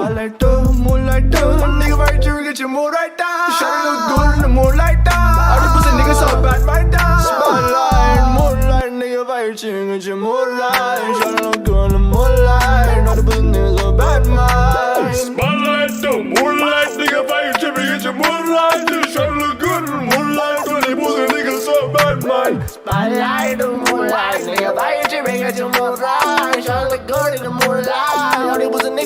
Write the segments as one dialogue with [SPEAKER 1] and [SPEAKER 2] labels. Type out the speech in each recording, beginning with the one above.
[SPEAKER 1] Spotlight moonlight nigga right here get your mood right down. Shawty look good in the moonlight down. All the pussy niggas so bad right down. Spotlight moonlight nigga right here get your mood right. Shawty look good in the moonlight. All the pussy niggas so bad man.
[SPEAKER 2] Spotlight moonlight, nigga,
[SPEAKER 1] right here get your mood right. Shawty look good in the moonlight. All the pussy niggas so bad man. Spotlight moonlight nigga right here get your mood right. Shawty look good in the moonlight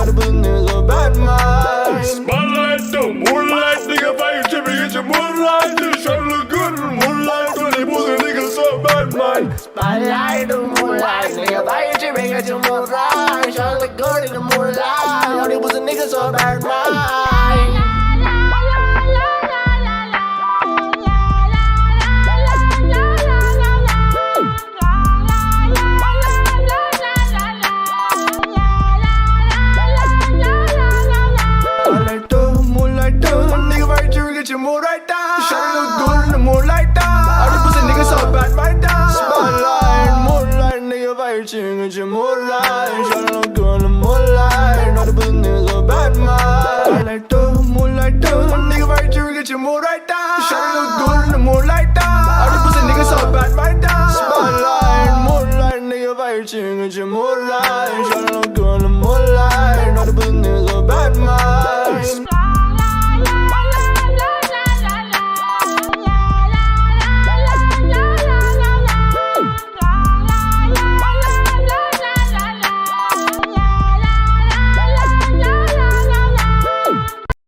[SPEAKER 1] All the niggas so bad man.
[SPEAKER 2] Spotlight the moonlight, nigga, fire chippy, get your moonlight. Just try to look good in the moonlight. When they pussy niggas so bad, man.
[SPEAKER 1] Spotlight the moonlight nigga right here get your mood right. Shawty look good in the moonlight. All the pussy niggas so bad man. Shawty look good in the moonlight down. All the pussy niggas so bad right down. Spotlight moonlight nigga right here get your mood. Shawty look good in the moonlight. All the pussy niggas so bad man. Spotlight the moonlight the nigga get your mood right. Shawty look good in the moonlight down. All the pussy niggas so bad right down. Spotlight moonlight nigga here get your mood